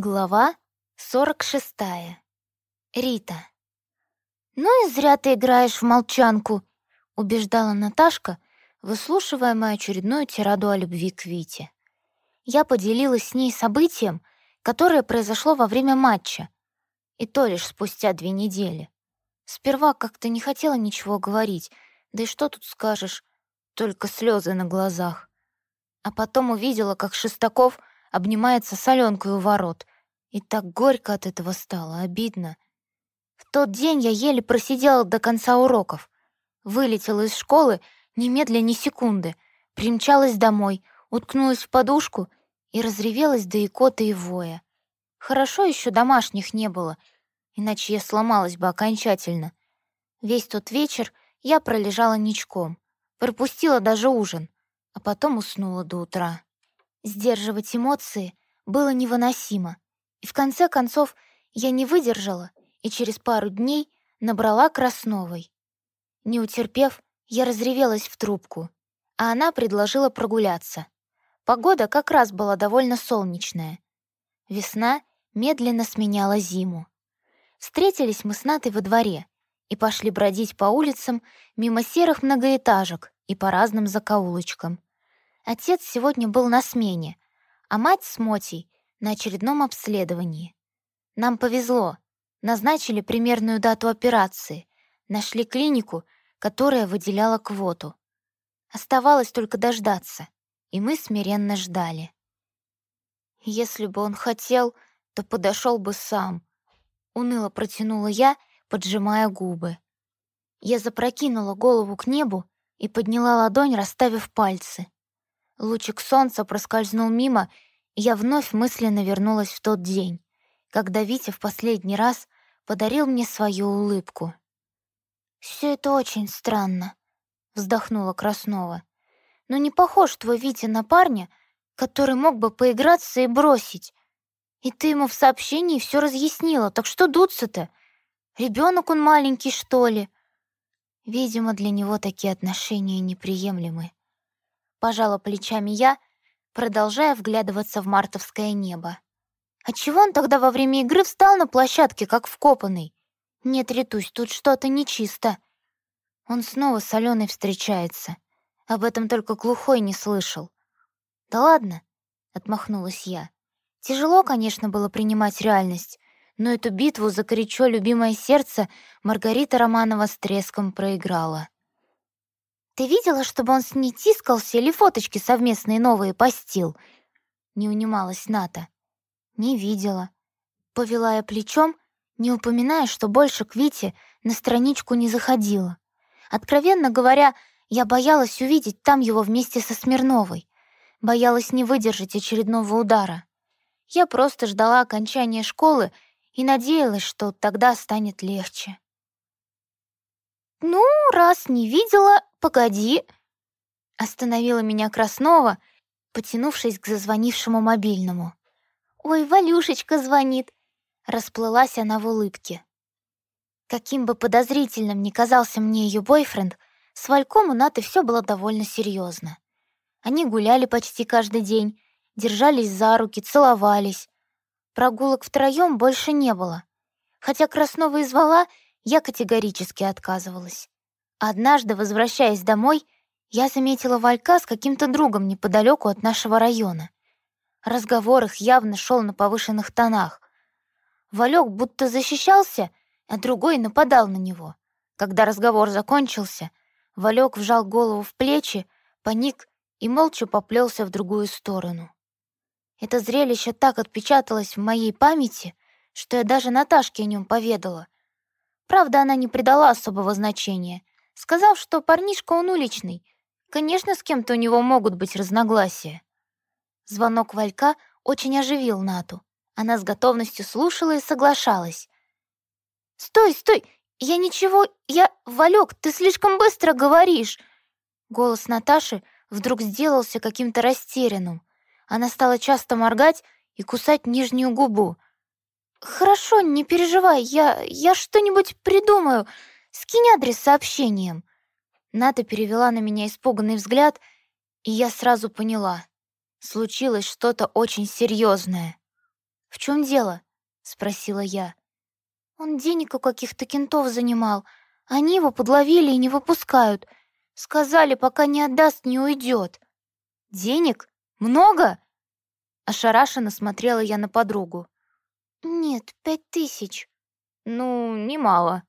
Глава 46. Рита. «Ну и зря ты играешь в молчанку», — убеждала Наташка, выслушивая мою очередную тираду о любви к Вите. Я поделилась с ней событием, которое произошло во время матча, и то лишь спустя две недели. Сперва как-то не хотела ничего говорить, да и что тут скажешь, только слезы на глазах. А потом увидела, как Шестаков обнимается с Аленкой у ворот, и так горько от этого стало, обидно. В тот день я еле просидела до конца уроков. Вылетела из школы немедля ни секунды, примчалась домой, уткнулась в подушку и разревелась до икоты и воя. Хорошо еще домашних не было, иначе я сломалась бы окончательно. Весь тот вечер я пролежала ничком, пропустила даже ужин, а потом уснула до утра. Сдерживать эмоции было невыносимо. И в конце концов я не выдержала и через пару дней набрала Красновой. Не утерпев, я разревелась в трубку, а она предложила прогуляться. Погода как раз была довольно солнечная. Весна медленно сменяла зиму. Встретились мы с Натой во дворе и пошли бродить по улицам мимо серых многоэтажек и по разным закоулочкам. Отец сегодня был на смене, а мать с Мотей на очередном обследовании. Нам повезло. Назначили примерную дату операции. Нашли клинику, которая выделяла квоту. Оставалось только дождаться, и мы смиренно ждали. Если бы он хотел, то подошел бы сам. Уныло протянула я, поджимая губы. Я запрокинула голову к небу и подняла ладонь, расставив пальцы. Лучик солнца проскользнул мимо я вновь мысленно вернулась в тот день, когда Витя в последний раз подарил мне свою улыбку. «Все это очень странно», — вздохнула Краснова. «Но не похож твой Витя на парня, который мог бы поиграться и бросить. И ты ему в сообщении все разъяснила, так что дуться-то? Ребенок он маленький, что ли?» Видимо, для него такие отношения неприемлемы. Пожала плечами я, продолжая вглядываться в мартовское небо. А чего он тогда во время игры встал на площадке, как вкопанный? Нет, Ритусь, тут что-то нечисто. Он снова с Аленой встречается. Об этом только глухой не слышал. «Да ладно», — отмахнулась я. Тяжело, конечно, было принимать реальность, но эту битву за горячо любимое сердце Маргарита Романова с треском проиграла. «Ты видела, чтобы он с ней тискался или фоточки совместные новые постил?» Не унималась Ната. «Не видела». Повела я плечом, не упоминая, что больше к Вите на страничку не заходила. Откровенно говоря, я боялась увидеть там его вместе со Смирновой. Боялась не выдержать очередного удара. Я просто ждала окончания школы и надеялась, что тогда станет легче. «Ну, раз не видела, погоди!» Остановила меня Краснова, потянувшись к зазвонившему мобильному. «Ой, Валюшечка звонит!» Расплылась она в улыбке. Каким бы подозрительным ни казался мне ее бойфренд, с Вальком у Наты все было довольно серьезно. Они гуляли почти каждый день, держались за руки, целовались. Прогулок втроем больше не было. Хотя Краснова и звала, я категорически отказывалась. Однажды, возвращаясь домой, я заметила Валька с каким-то другом неподалеку от нашего района. Разговор их явно шел на повышенных тонах. Валек будто защищался, а другой нападал на него. Когда разговор закончился, Валек вжал голову в плечи, паник и молча поплелся в другую сторону. Это зрелище так отпечаталось в моей памяти, что я даже Наташке о нем поведала — Правда, она не придала особого значения, сказав, что парнишка он уличный. Конечно, с кем-то у него могут быть разногласия. Звонок Валька очень оживил Нату. Она с готовностью слушала и соглашалась. «Стой, стой! Я ничего... Я... Валек, ты слишком быстро говоришь!» Голос Наташи вдруг сделался каким-то растерянным. Она стала часто моргать и кусать нижнюю губу — «Хорошо, не переживай, я... я что-нибудь придумаю. Скинь адрес сообщением». Ната перевела на меня испуганный взгляд, и я сразу поняла. Случилось что-то очень серьезное. «В «В чем дело?» — спросила я. «Он денег у каких-то кентов занимал. Они его подловили и не выпускают. Сказали, пока не отдаст, не уйдет». «Денег? Много?» Ошарашенно смотрела я на подругу. «Нет, пять тысяч». «Ну, немало».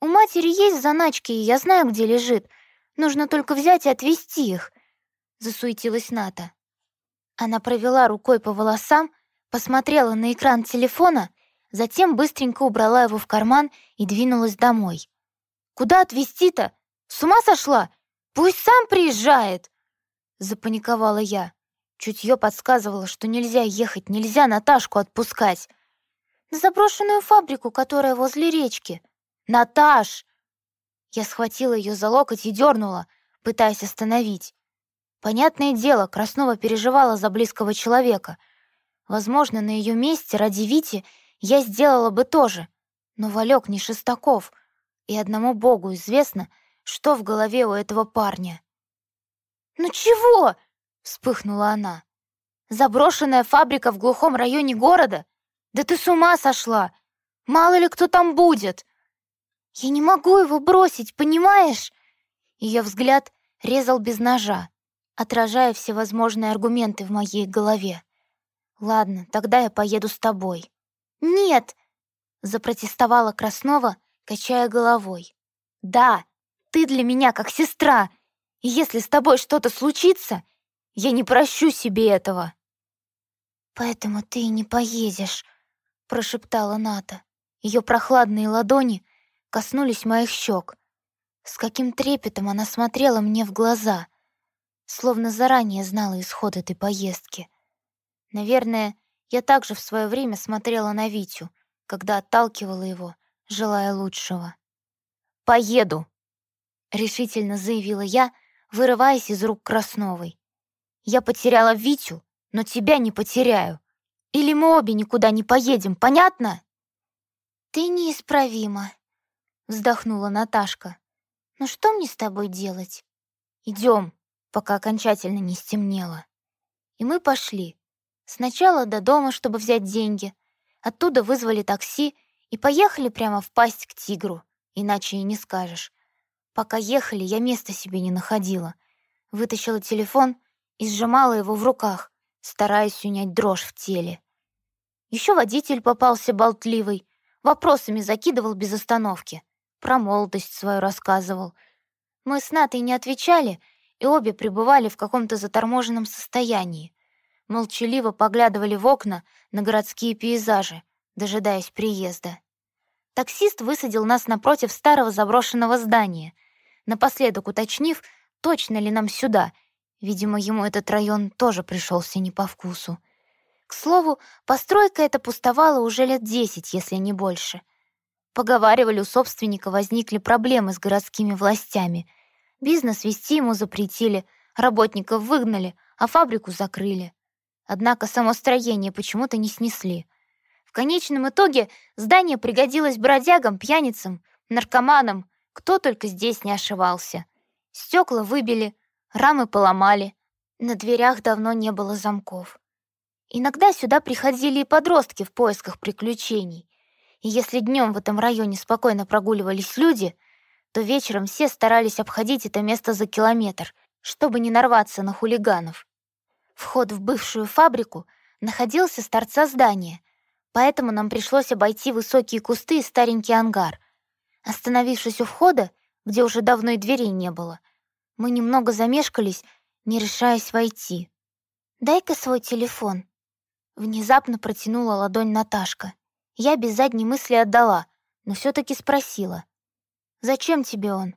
«У матери есть заначки, и я знаю, где лежит. Нужно только взять и отвезти их», — засуетилась Ната. Она провела рукой по волосам, посмотрела на экран телефона, затем быстренько убрала его в карман и двинулась домой. «Куда отвезти-то? С ума сошла? Пусть сам приезжает!» Запаниковала я. Чутье подсказывало, что нельзя ехать, нельзя Наташку отпускать. На заброшенную фабрику, которая возле речки. «Наташ!» Я схватила ее за локоть и дернула, пытаясь остановить. Понятное дело, Краснова переживала за близкого человека. Возможно, на ее месте ради Вити я сделала бы тоже. Но Валек не Шестаков, и одному Богу известно, что в голове у этого парня. «Ну чего?» — вспыхнула она. «Заброшенная фабрика в глухом районе города? Да ты с ума сошла! Мало ли кто там будет!» «Я не могу его бросить, понимаешь?» Ее взгляд резал без ножа, отражая всевозможные аргументы в моей голове. «Ладно, тогда я поеду с тобой». «Нет!» — запротестовала Краснова, качая головой. «Да, ты для меня как сестра, и если с тобой что-то случится, я не прощу себе этого». «Поэтому ты и не поедешь», — прошептала Ната. Ее прохладные ладони коснулись моих щек. С каким трепетом она смотрела мне в глаза, словно заранее знала исход этой поездки. Наверное, я также в свое время смотрела на Витю, когда отталкивала его, желая лучшего. «Поеду!» — решительно заявила я, вырываясь из рук Красновой. «Я потеряла Витю, но тебя не потеряю. Или мы обе никуда не поедем, понятно?» «Ты неисправима», вздохнула Наташка. «Ну что мне с тобой делать?» «Идем, пока окончательно не стемнело». И мы пошли. Сначала до дома, чтобы взять деньги. Оттуда вызвали такси и поехали прямо в пасть к тигру, иначе и не скажешь. Пока ехали, я места себе не находила. Вытащила телефон и сжимала его в руках, стараясь унять дрожь в теле. Еще водитель попался болтливый, вопросами закидывал без остановки про молодость свою рассказывал. Мы с Натой не отвечали, и обе пребывали в каком-то заторможенном состоянии. Молчаливо поглядывали в окна на городские пейзажи, дожидаясь приезда. Таксист высадил нас напротив старого заброшенного здания, напоследок уточнив, точно ли нам сюда. Видимо, ему этот район тоже пришелся не по вкусу. К слову, постройка эта пустовала уже лет десять, если не больше. Поговаривали, у собственника возникли проблемы с городскими властями. Бизнес вести ему запретили, работников выгнали, а фабрику закрыли. Однако само строение почему-то не снесли. В конечном итоге здание пригодилось бродягам, пьяницам, наркоманам, кто только здесь не ошивался. Стекла выбили, рамы поломали, на дверях давно не было замков. Иногда сюда приходили и подростки в поисках приключений. И если днем в этом районе спокойно прогуливались люди, то вечером все старались обходить это место за километр, чтобы не нарваться на хулиганов. Вход в бывшую фабрику находился с торца здания, поэтому нам пришлось обойти высокие кусты и старенький ангар. Остановившись у входа, где уже давно и дверей не было, мы немного замешкались, не решаясь войти. «Дай-ка свой телефон», — внезапно протянула ладонь Наташка. Я без задней мысли отдала, но все таки спросила. «Зачем тебе он?»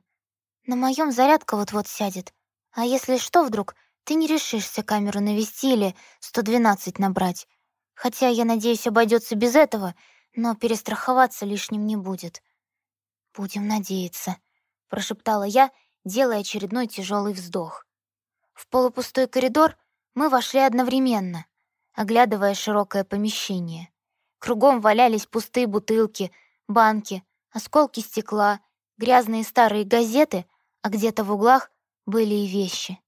«На моем зарядка вот-вот сядет. А если что вдруг, ты не решишься камеру навести или 112 набрать. Хотя, я надеюсь, обойдется без этого, но перестраховаться лишним не будет». «Будем надеяться», — прошептала я, делая очередной тяжелый вздох. В полупустой коридор мы вошли одновременно, оглядывая широкое помещение. Кругом валялись пустые бутылки, банки, осколки стекла, грязные старые газеты, а где-то в углах были и вещи.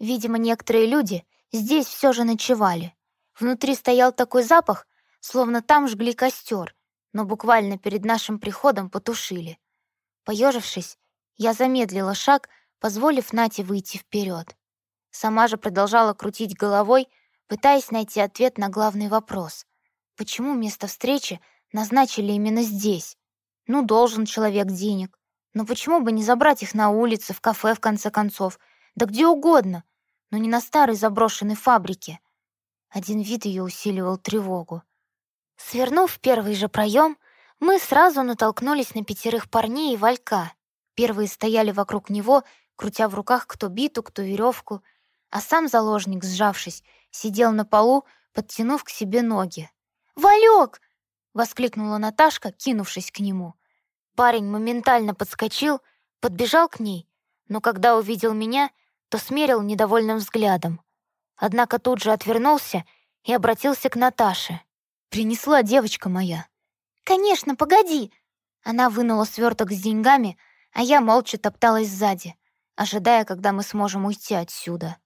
Видимо, некоторые люди здесь все же ночевали. Внутри стоял такой запах, словно там жгли костер, но буквально перед нашим приходом потушили. Поежившись, я замедлила шаг, позволив Нате выйти вперед. Сама же продолжала крутить головой, пытаясь найти ответ на главный вопрос. Почему место встречи назначили именно здесь? Ну, должен человек денег. Но почему бы не забрать их на улице, в кафе, в конце концов? Да где угодно, но не на старой заброшенной фабрике. Один вид ее усиливал тревогу. Свернув в первый же проем, мы сразу натолкнулись на пятерых парней и валька. Первые стояли вокруг него, крутя в руках кто биту, кто веревку, а сам заложник, сжавшись, сидел на полу, подтянув к себе ноги. «Валек!» — воскликнула Наташка, кинувшись к нему. Парень моментально подскочил, подбежал к ней, но когда увидел меня, то смерил недовольным взглядом. Однако тут же отвернулся и обратился к Наташе. «Принесла девочка моя». «Конечно, погоди!» Она вынула сверток с деньгами, а я молча топталась сзади, ожидая, когда мы сможем уйти отсюда.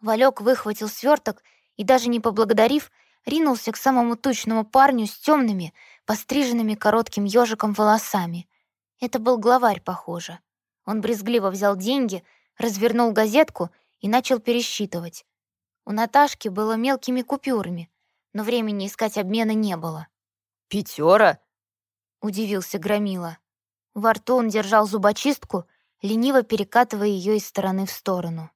Валек выхватил сверток и, даже не поблагодарив, ринулся к самому тучному парню с темными, постриженными коротким ежиком волосами. Это был главарь, похоже. Он брезгливо взял деньги, развернул газетку и начал пересчитывать. У Наташки было мелкими купюрами, но времени искать обмена не было. «Пятера?» — удивился Громила. Во рту он держал зубочистку, лениво перекатывая ее из стороны в сторону.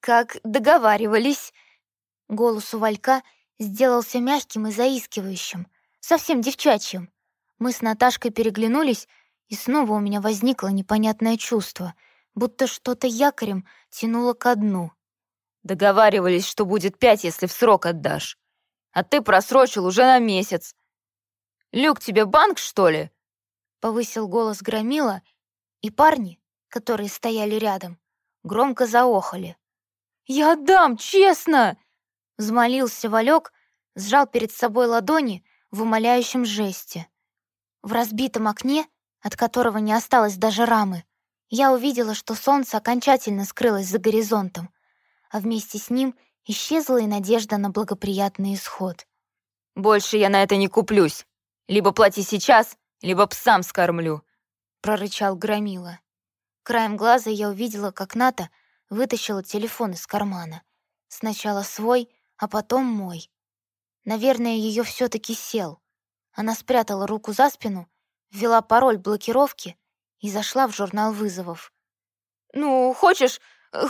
«Как договаривались!» Голос у Валька сделался мягким и заискивающим, совсем девчачьим. Мы с Наташкой переглянулись, и снова у меня возникло непонятное чувство, будто что-то якорем тянуло ко дну. «Договаривались, что будет пять, если в срок отдашь. А ты просрочил уже на месяц. Люк, тебе банк, что ли?» Повысил голос Громила, и парни, которые стояли рядом, громко заохали. «Я отдам, честно!» Взмолился Валек, сжал перед собой ладони в умоляющем жесте. В разбитом окне, от которого не осталось даже рамы, я увидела, что солнце окончательно скрылось за горизонтом, а вместе с ним исчезла и надежда на благоприятный исход. «Больше я на это не куплюсь. Либо плати сейчас, либо псам скормлю», — прорычал Громила. Краем глаза я увидела, как Ната вытащила телефон из кармана. Сначала свой, а потом мой. Наверное, ее все таки сел. Она спрятала руку за спину, ввела пароль блокировки и зашла в журнал вызовов. «Ну, хочешь,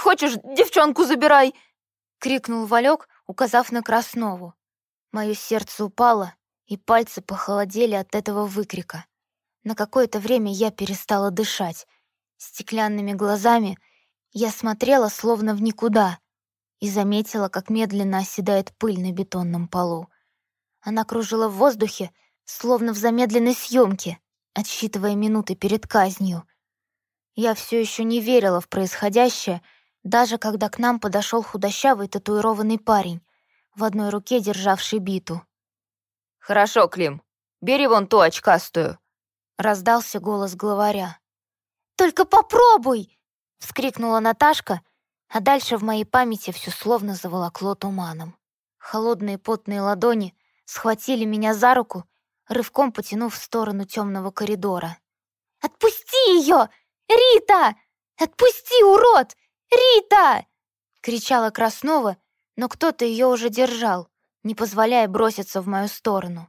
хочешь, девчонку забирай!» — крикнул Валек, указав на Краснову. Мое сердце упало, и пальцы похолодели от этого выкрика. На какое-то время я перестала дышать. Стеклянными глазами я смотрела словно в никуда, и заметила, как медленно оседает пыль на бетонном полу. Она кружила в воздухе, словно в замедленной съемке, отсчитывая минуты перед казнью. Я все еще не верила в происходящее, даже когда к нам подошел худощавый татуированный парень, в одной руке державший биту. «Хорошо, Клим, бери вон ту очкастую», — раздался голос главаря. «Только попробуй!» — вскрикнула Наташка — а дальше в моей памяти все словно заволокло туманом. Холодные потные ладони схватили меня за руку, рывком потянув в сторону темного коридора. «Отпусти ее! Рита! Отпусти, урод! Рита!» — кричала Краснова, но кто-то ее уже держал, не позволяя броситься в мою сторону.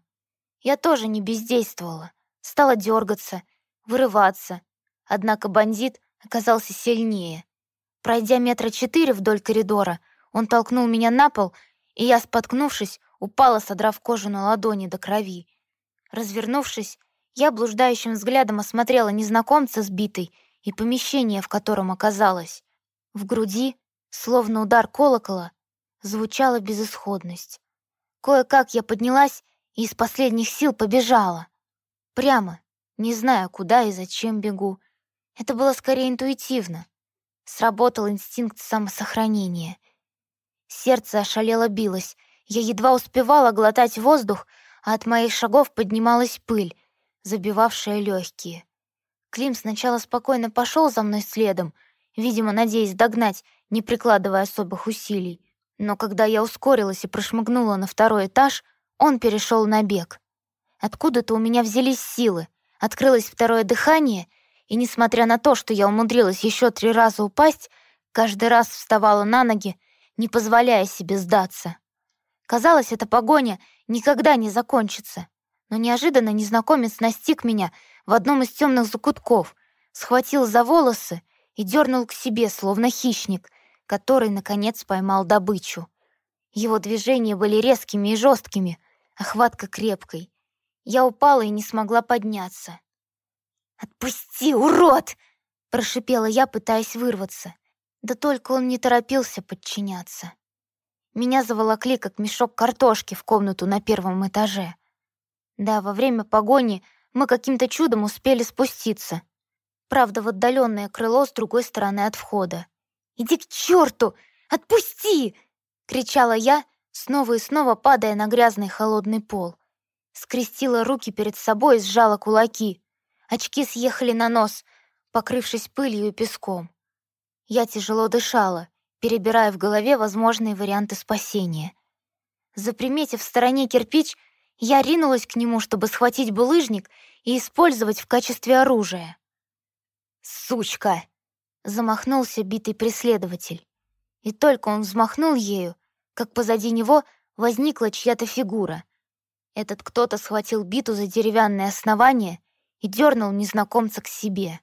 Я тоже не бездействовала, стала дергаться, вырываться, однако бандит оказался сильнее. Пройдя метра четыре вдоль коридора, он толкнул меня на пол, и я, споткнувшись, упала, содрав кожу на ладони до крови. Развернувшись, я блуждающим взглядом осмотрела незнакомца сбитый и помещение, в котором оказалась. В груди, словно удар колокола, звучала безысходность. Кое-как я поднялась и из последних сил побежала. Прямо, не зная, куда и зачем бегу. Это было скорее интуитивно. Сработал инстинкт самосохранения. Сердце ошалело билось. Я едва успевала глотать воздух, а от моих шагов поднималась пыль, забивавшая легкие. Клим сначала спокойно пошел за мной следом, видимо, надеясь догнать, не прикладывая особых усилий. Но когда я ускорилась и прошмыгнула на второй этаж, он перешел на бег. Откуда-то у меня взялись силы, открылось второе дыхание, и, несмотря на то, что я умудрилась еще три раза упасть, каждый раз вставала на ноги, не позволяя себе сдаться. Казалось, эта погоня никогда не закончится. Но неожиданно незнакомец настиг меня в одном из темных закутков, схватил за волосы и дернул к себе, словно хищник, который, наконец, поймал добычу. Его движения были резкими и жесткими, а хватка крепкой. Я упала и не смогла подняться. «Отпусти, урод!» — прошипела я, пытаясь вырваться. Да только он не торопился подчиняться. Меня заволокли, как мешок картошки, в комнату на первом этаже. Да, во время погони мы каким-то чудом успели спуститься. Правда, в отдаленное крыло с другой стороны от входа. «Иди к черту! Отпусти!» — кричала я, снова и снова падая на грязный холодный пол. Скрестила руки перед собой и сжала кулаки. Очки съехали на нос, покрывшись пылью и песком. Я тяжело дышала, перебирая в голове возможные варианты спасения. Заприметив в стороне кирпич, я ринулась к нему, чтобы схватить булыжник и использовать в качестве оружия. «Сучка!» — замахнулся битый преследователь. И только он взмахнул ею, как позади него возникла чья-то фигура. Этот кто-то схватил биту за деревянное основание и дернул незнакомца к себе.